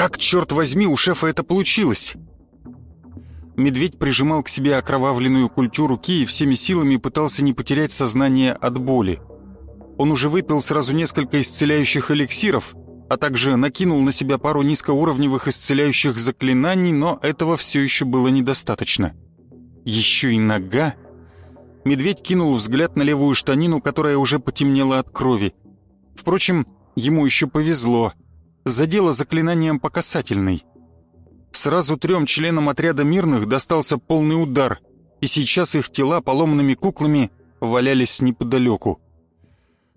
Как, черт возьми, у шефа это получилось? Медведь прижимал к себе окровавленную культю руки и всеми силами пытался не потерять сознание от боли. Он уже выпил сразу несколько исцеляющих эликсиров, а также накинул на себя пару низкоуровневых исцеляющих заклинаний, но этого все еще было недостаточно. Еще и нога. Медведь кинул взгляд на левую штанину, которая уже потемнела от крови. Впрочем, ему еще повезло. Задело заклинанием по касательной. Сразу трем членам отряда мирных достался полный удар, и сейчас их тела поломанными куклами валялись неподалеку.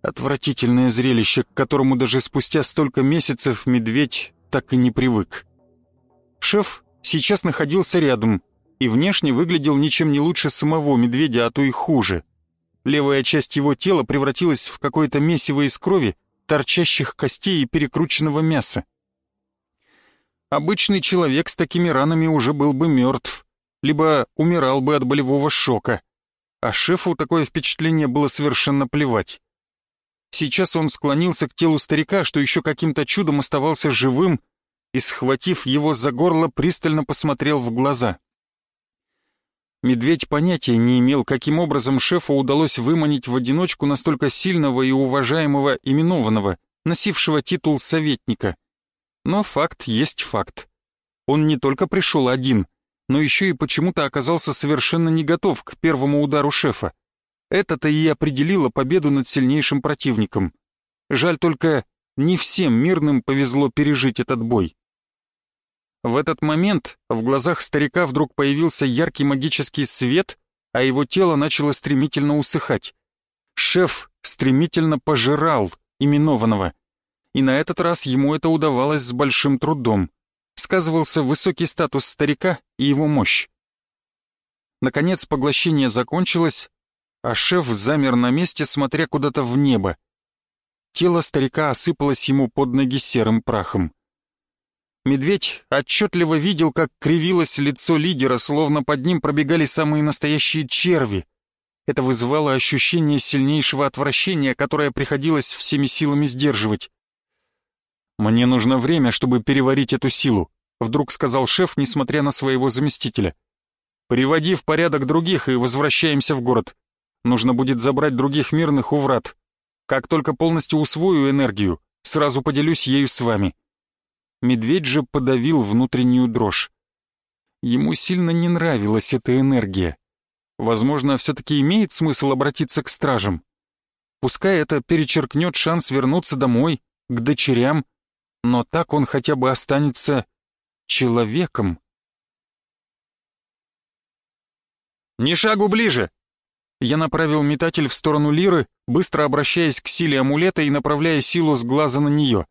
Отвратительное зрелище, к которому даже спустя столько месяцев медведь так и не привык. Шеф сейчас находился рядом и внешне выглядел ничем не лучше самого медведя, а то и хуже. Левая часть его тела превратилась в какое-то месиво из крови, торчащих костей и перекрученного мяса. Обычный человек с такими ранами уже был бы мертв, либо умирал бы от болевого шока, а шефу такое впечатление было совершенно плевать. Сейчас он склонился к телу старика, что еще каким-то чудом оставался живым, и, схватив его за горло, пристально посмотрел в глаза. Медведь понятия не имел, каким образом шефу удалось выманить в одиночку настолько сильного и уважаемого именованного, носившего титул советника. Но факт есть факт. Он не только пришел один, но еще и почему-то оказался совершенно не готов к первому удару шефа. Это-то и определило победу над сильнейшим противником. Жаль только, не всем мирным повезло пережить этот бой. В этот момент в глазах старика вдруг появился яркий магический свет, а его тело начало стремительно усыхать. Шеф стремительно пожирал именованного. И на этот раз ему это удавалось с большим трудом. Сказывался высокий статус старика и его мощь. Наконец поглощение закончилось, а шеф замер на месте, смотря куда-то в небо. Тело старика осыпалось ему под ноги серым прахом. Медведь отчетливо видел, как кривилось лицо лидера, словно под ним пробегали самые настоящие черви. Это вызывало ощущение сильнейшего отвращения, которое приходилось всеми силами сдерживать. «Мне нужно время, чтобы переварить эту силу», — вдруг сказал шеф, несмотря на своего заместителя. «Приводи в порядок других и возвращаемся в город. Нужно будет забрать других мирных у врат. Как только полностью усвою энергию, сразу поделюсь ею с вами». Медведь же подавил внутреннюю дрожь. Ему сильно не нравилась эта энергия. Возможно, все-таки имеет смысл обратиться к стражам. Пускай это перечеркнет шанс вернуться домой, к дочерям, но так он хотя бы останется человеком. «Ни шагу ближе!» Я направил метатель в сторону Лиры, быстро обращаясь к силе амулета и направляя силу с глаза на нее.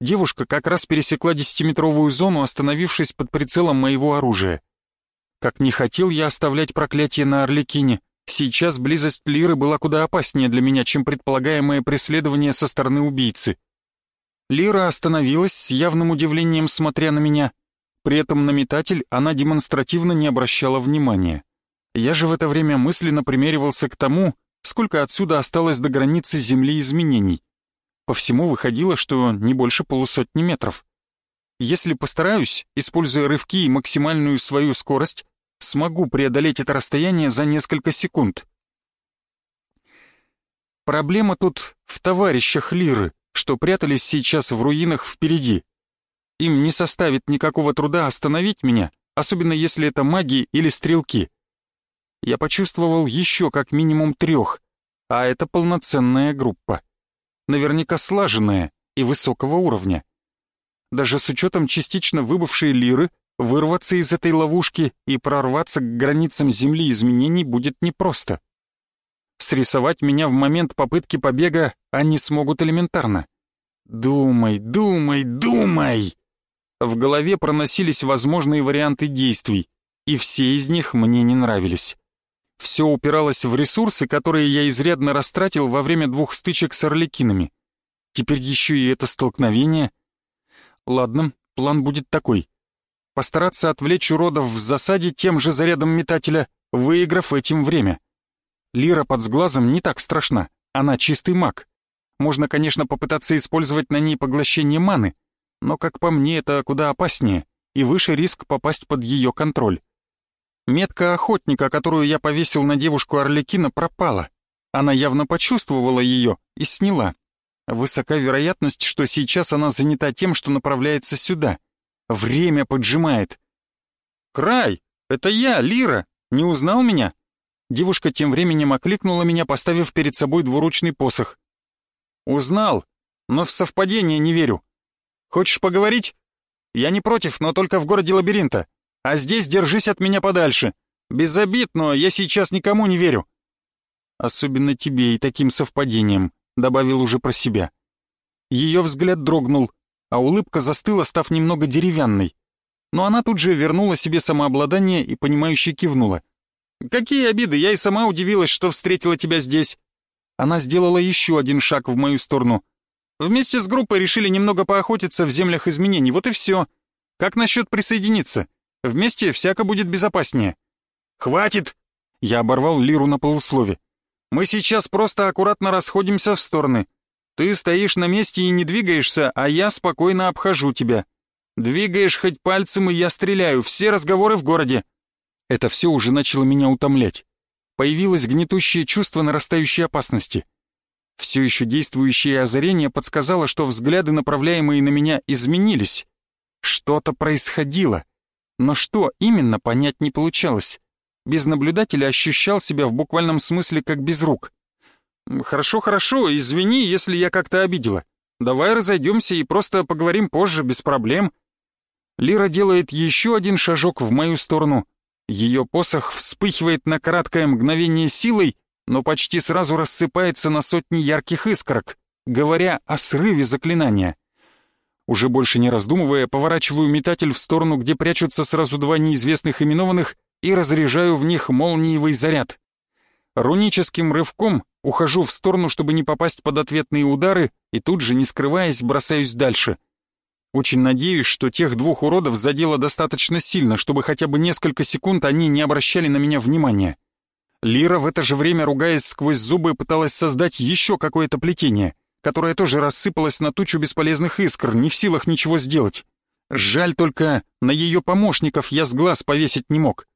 Девушка как раз пересекла десятиметровую зону, остановившись под прицелом моего оружия. Как не хотел я оставлять проклятие на Орликине, сейчас близость Лиры была куда опаснее для меня, чем предполагаемое преследование со стороны убийцы. Лира остановилась с явным удивлением, смотря на меня. При этом на метатель она демонстративно не обращала внимания. Я же в это время мысленно примеривался к тому, сколько отсюда осталось до границы Земли изменений. По всему выходило, что не больше полусотни метров. Если постараюсь, используя рывки и максимальную свою скорость, смогу преодолеть это расстояние за несколько секунд. Проблема тут в товарищах Лиры, что прятались сейчас в руинах впереди. Им не составит никакого труда остановить меня, особенно если это маги или стрелки я почувствовал еще как минимум трех, а это полноценная группа. Наверняка слаженная и высокого уровня. Даже с учетом частично выбывшей лиры, вырваться из этой ловушки и прорваться к границам Земли изменений будет непросто. Срисовать меня в момент попытки побега они смогут элементарно. Думай, думай, думай! В голове проносились возможные варианты действий, и все из них мне не нравились. Все упиралось в ресурсы, которые я изрядно растратил во время двух стычек с орликинами. Теперь еще и это столкновение. Ладно, план будет такой. Постараться отвлечь уродов в засаде тем же зарядом метателя, выиграв этим время. Лира под сглазом не так страшна, она чистый маг. Можно, конечно, попытаться использовать на ней поглощение маны, но, как по мне, это куда опаснее и выше риск попасть под ее контроль. Метка охотника, которую я повесил на девушку Орликина, пропала. Она явно почувствовала ее и сняла. Высока вероятность, что сейчас она занята тем, что направляется сюда. Время поджимает. «Край! Это я, Лира! Не узнал меня?» Девушка тем временем окликнула меня, поставив перед собой двуручный посох. «Узнал, но в совпадение не верю. Хочешь поговорить? Я не против, но только в городе лабиринта. А здесь держись от меня подальше. Без обид, но я сейчас никому не верю». «Особенно тебе и таким совпадением», — добавил уже про себя. Ее взгляд дрогнул, а улыбка застыла, став немного деревянной. Но она тут же вернула себе самообладание и понимающе кивнула. «Какие обиды, я и сама удивилась, что встретила тебя здесь». Она сделала еще один шаг в мою сторону. Вместе с группой решили немного поохотиться в землях изменений, вот и все. Как насчет присоединиться? Вместе всяко будет безопаснее». «Хватит!» Я оборвал Лиру на полуслове. «Мы сейчас просто аккуратно расходимся в стороны. Ты стоишь на месте и не двигаешься, а я спокойно обхожу тебя. Двигаешь хоть пальцем, и я стреляю. Все разговоры в городе». Это все уже начало меня утомлять. Появилось гнетущее чувство нарастающей опасности. Все еще действующее озарение подсказало, что взгляды, направляемые на меня, изменились. Что-то происходило. Но что именно, понять не получалось. Без наблюдателя ощущал себя в буквальном смысле как без рук. «Хорошо, хорошо, извини, если я как-то обидела. Давай разойдемся и просто поговорим позже, без проблем». Лира делает еще один шажок в мою сторону. Ее посох вспыхивает на краткое мгновение силой, но почти сразу рассыпается на сотни ярких искорок, говоря о срыве заклинания. Уже больше не раздумывая, поворачиваю метатель в сторону, где прячутся сразу два неизвестных именованных, и разряжаю в них молниевый заряд. Руническим рывком ухожу в сторону, чтобы не попасть под ответные удары, и тут же, не скрываясь, бросаюсь дальше. Очень надеюсь, что тех двух уродов задело достаточно сильно, чтобы хотя бы несколько секунд они не обращали на меня внимания. Лира в это же время, ругаясь сквозь зубы, пыталась создать еще какое-то плетение, которое тоже рассыпалось на тучу бесполезных искр, не в силах ничего сделать. Жаль только, на ее помощников я с глаз повесить не мог.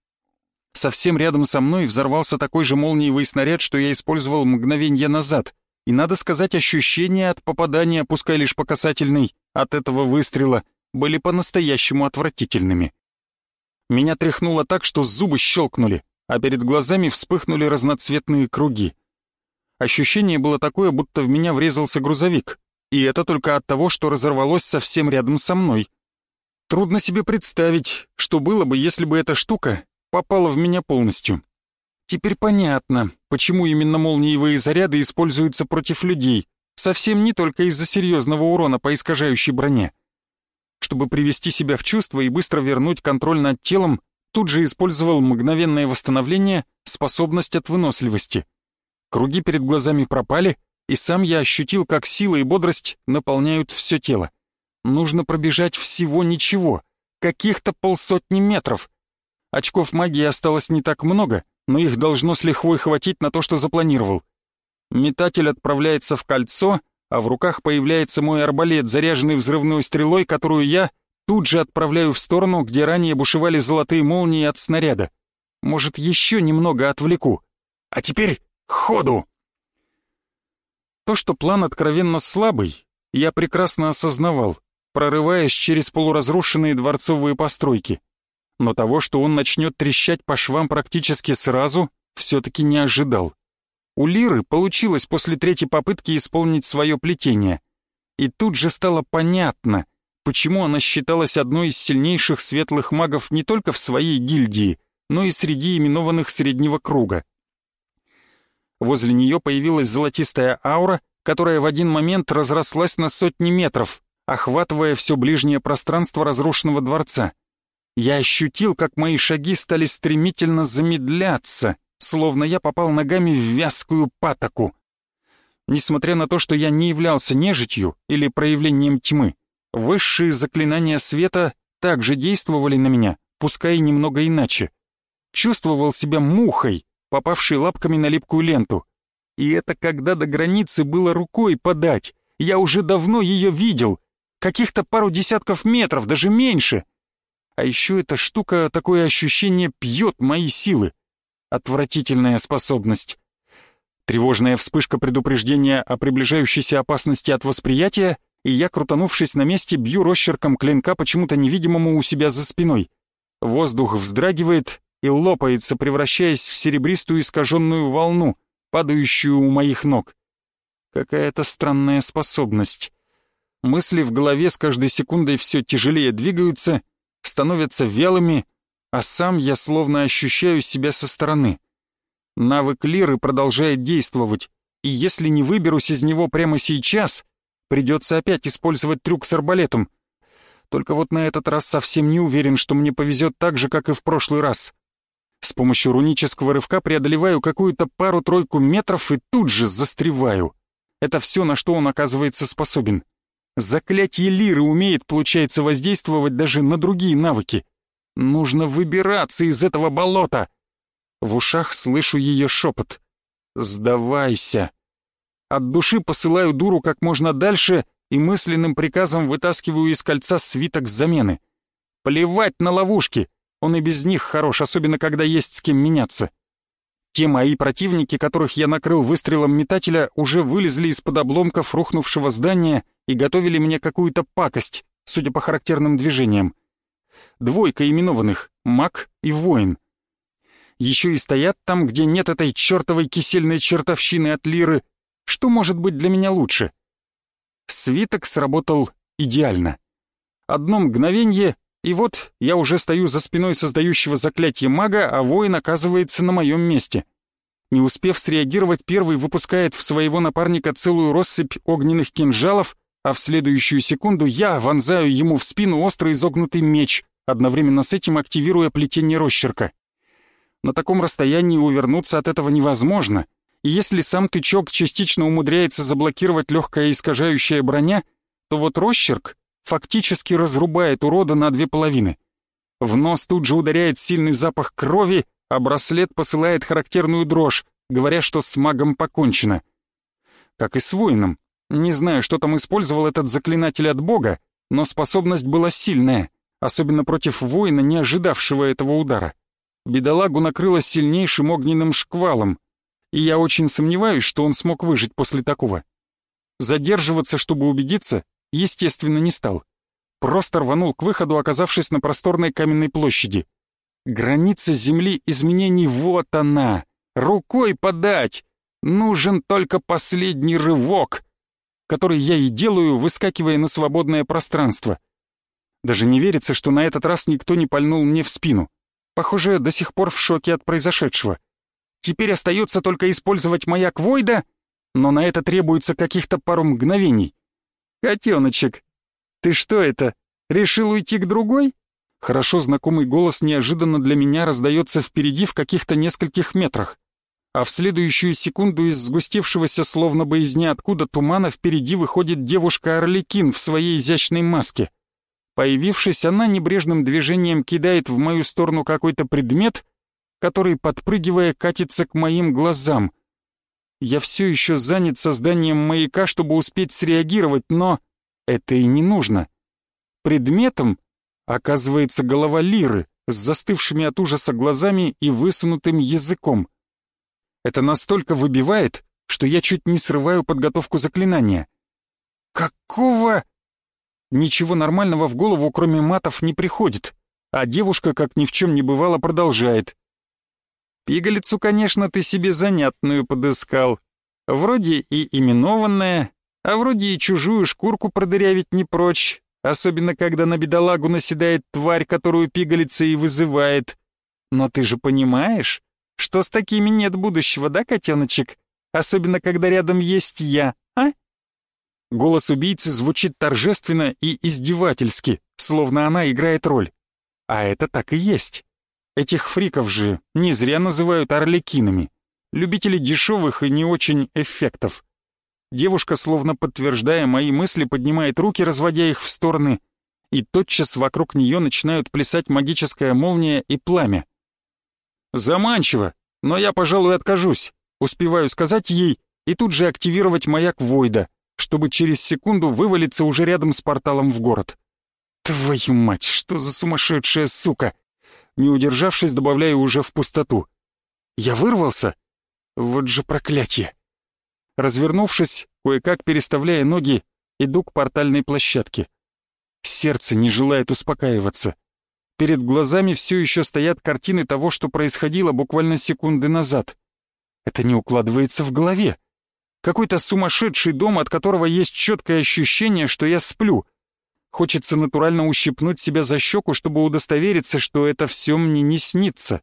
Совсем рядом со мной взорвался такой же молниевый снаряд, что я использовал мгновенье назад, и, надо сказать, ощущения от попадания, пускай лишь по касательной, от этого выстрела, были по-настоящему отвратительными. Меня тряхнуло так, что зубы щелкнули а перед глазами вспыхнули разноцветные круги. Ощущение было такое, будто в меня врезался грузовик, и это только от того, что разорвалось совсем рядом со мной. Трудно себе представить, что было бы, если бы эта штука попала в меня полностью. Теперь понятно, почему именно молниевые заряды используются против людей, совсем не только из-за серьезного урона по искажающей броне. Чтобы привести себя в чувство и быстро вернуть контроль над телом, тут же использовал мгновенное восстановление, способность от выносливости. Круги перед глазами пропали, и сам я ощутил, как сила и бодрость наполняют все тело. Нужно пробежать всего ничего, каких-то полсотни метров. Очков магии осталось не так много, но их должно с лихвой хватить на то, что запланировал. Метатель отправляется в кольцо, а в руках появляется мой арбалет, заряженный взрывной стрелой, которую я Тут же отправляю в сторону, где ранее бушевали золотые молнии от снаряда. Может, еще немного отвлеку. А теперь ходу! То, что план откровенно слабый, я прекрасно осознавал, прорываясь через полуразрушенные дворцовые постройки. Но того, что он начнет трещать по швам практически сразу, все-таки не ожидал. У Лиры получилось после третьей попытки исполнить свое плетение. И тут же стало понятно — почему она считалась одной из сильнейших светлых магов не только в своей гильдии, но и среди именованных среднего круга. Возле нее появилась золотистая аура, которая в один момент разрослась на сотни метров, охватывая все ближнее пространство разрушенного дворца. Я ощутил, как мои шаги стали стремительно замедляться, словно я попал ногами в вязкую патоку. Несмотря на то, что я не являлся нежитью или проявлением тьмы, высшие заклинания света также действовали на меня, пускай немного иначе. Чувствовал себя мухой, попавшей лапками на липкую ленту. И это когда до границы было рукой подать. Я уже давно ее видел. Каких-то пару десятков метров, даже меньше. А еще эта штука, такое ощущение, пьет мои силы. Отвратительная способность. Тревожная вспышка предупреждения о приближающейся опасности от восприятия, и я, крутанувшись на месте, бью росчерком клинка почему-то невидимому у себя за спиной. Воздух вздрагивает и лопается, превращаясь в серебристую искаженную волну, падающую у моих ног. Какая-то странная способность. Мысли в голове с каждой секундой все тяжелее двигаются, становятся вялыми, а сам я словно ощущаю себя со стороны. Навык лиры продолжает действовать, и если не выберусь из него прямо сейчас, придется опять использовать трюк с арбалетом. Только вот на этот раз совсем не уверен, что мне повезет так же, как и в прошлый раз. С помощью рунического рывка преодолеваю какую-то пару-тройку метров и тут же застреваю. Это все, на что он оказывается способен. Заклятие лиры умеет, получается, воздействовать даже на другие навыки. Нужно выбираться из этого болота. В ушах слышу ее шепот. «Сдавайся!» От души посылаю дуру как можно дальше и мысленным приказом вытаскиваю из кольца свиток замены. Плевать на ловушки, он и без них хорош, особенно когда есть с кем меняться. Те мои противники, которых я накрыл выстрелом метателя, уже вылезли из-под обломков рухнувшего здания и готовили мне какую-то пакость, судя по характерным движениям. Двойка именованных — маг и воин еще и стоят там, где нет этой чертовой кисельной чертовщины от лиры. Что может быть для меня лучше? Свиток сработал идеально. Одно мгновенье, и вот я уже стою за спиной создающего заклятие мага, а воин оказывается на моем месте. Не успев среагировать, первый выпускает в своего напарника целую россыпь огненных кинжалов, а в следующую секунду я вонзаю ему в спину острый изогнутый меч, одновременно с этим активируя плетение росчерка. На таком расстоянии увернуться от этого невозможно, и если сам тычок частично умудряется заблокировать легкая искажающая броня, то вот росчерк фактически разрубает урода на две половины. В нос тут же ударяет сильный запах крови, а браслет посылает характерную дрожь, говоря, что с магом покончено. Как и с воином. Не знаю, что там использовал этот заклинатель от бога, но способность была сильная, особенно против воина, не ожидавшего этого удара бедолагу накрыло сильнейшим огненным шквалом, и я очень сомневаюсь, что он смог выжить после такого. Задерживаться, чтобы убедиться, естественно, не стал. Просто рванул к выходу, оказавшись на просторной каменной площади. Граница земли изменений вот она, рукой подать. Нужен только последний рывок, который я и делаю, выскакивая на свободное пространство. Даже не верится, что на этот раз никто не пальнул мне в спину. Похоже, до сих пор в шоке от произошедшего. Теперь остается только использовать маяк Войда, но на это требуется каких-то пару мгновений. «Котеночек, ты что это, решил уйти к другой?» Хорошо знакомый голос неожиданно для меня раздается впереди в каких-то нескольких метрах. А в следующую секунду из сгустевшегося словно бы из ниоткуда тумана впереди выходит девушка Орликин в своей изящной маске. Появившись, она небрежным движением кидает в мою сторону какой-то предмет, который, подпрыгивая, катится к моим глазам. Я все еще занят созданием маяка, чтобы успеть среагировать, но это и не нужно. Предметом оказывается голова Лиры с застывшими от ужаса глазами и высунутым языком. Это настолько выбивает, что я чуть не срываю подготовку заклинания. «Какого?» Ничего нормального в голову, кроме матов, не приходит, а девушка, как ни в чем не бывало, продолжает. «Пигалицу, конечно, ты себе занятную подыскал. Вроде и именованная, а вроде и чужую шкурку продырявить не прочь, особенно когда на бедолагу наседает тварь, которую пигалица и вызывает. Но ты же понимаешь, что с такими нет будущего, да, котеночек? Особенно, когда рядом есть я, а?» Голос убийцы звучит торжественно и издевательски, словно она играет роль. А это так и есть. Этих фриков же не зря называют орликинами. Любители дешевых и не очень эффектов. Девушка, словно подтверждая мои мысли, поднимает руки, разводя их в стороны, и тотчас вокруг нее начинают плясать магическая молния и пламя. Заманчиво, но я, пожалуй, откажусь. Успеваю сказать ей и тут же активировать маяк Войда, чтобы через секунду вывалиться уже рядом с порталом в город. Твою мать, что за сумасшедшая сука! Не удержавшись, добавляю уже в пустоту. Я вырвался? Вот же проклятие! Развернувшись, кое-как переставляя ноги, иду к портальной площадке. Сердце не желает успокаиваться. Перед глазами все еще стоят картины того, что происходило буквально секунды назад. Это не укладывается в голове. Какой-то сумасшедший дом, от которого есть четкое ощущение, что я сплю. Хочется натурально ущипнуть себя за щеку, чтобы удостовериться, что это все мне не снится.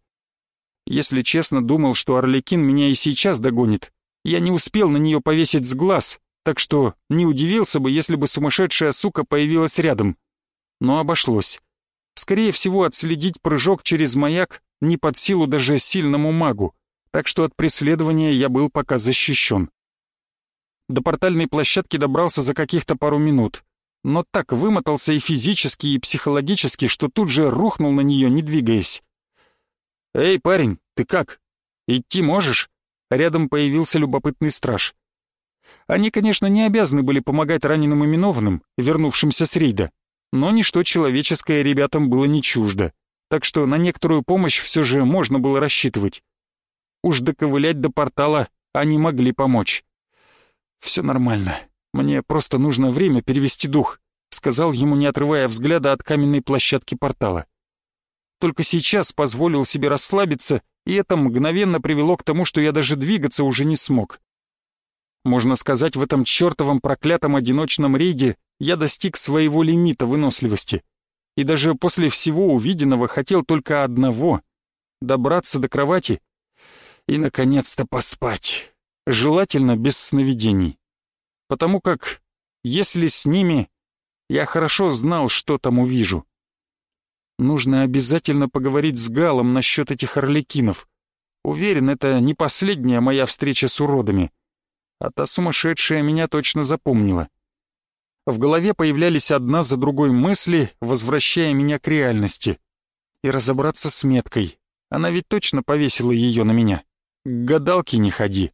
Если честно, думал, что Орликин меня и сейчас догонит. Я не успел на нее повесить с глаз, так что не удивился бы, если бы сумасшедшая сука появилась рядом. Но обошлось. Скорее всего, отследить прыжок через маяк не под силу даже сильному магу, так что от преследования я был пока защищен. До портальной площадки добрался за каких-то пару минут, но так вымотался и физически, и психологически, что тут же рухнул на нее, не двигаясь. «Эй, парень, ты как? Идти можешь?» Рядом появился любопытный страж. Они, конечно, не обязаны были помогать раненым именованным, вернувшимся с рейда, но ничто человеческое ребятам было не чуждо, так что на некоторую помощь все же можно было рассчитывать. Уж доковылять до портала они могли помочь. «Все нормально, мне просто нужно время перевести дух», сказал ему, не отрывая взгляда от каменной площадки портала. Только сейчас позволил себе расслабиться, и это мгновенно привело к тому, что я даже двигаться уже не смог. Можно сказать, в этом чертовом проклятом одиночном рейде я достиг своего лимита выносливости. И даже после всего увиденного хотел только одного — добраться до кровати и, наконец-то, поспать. Желательно без сновидений. Потому как, если с ними, я хорошо знал, что там увижу. Нужно обязательно поговорить с Галом насчет этих орликинов. Уверен, это не последняя моя встреча с уродами. А та сумасшедшая меня точно запомнила. В голове появлялись одна за другой мысли, возвращая меня к реальности. И разобраться с меткой. Она ведь точно повесила ее на меня. К гадалке не ходи.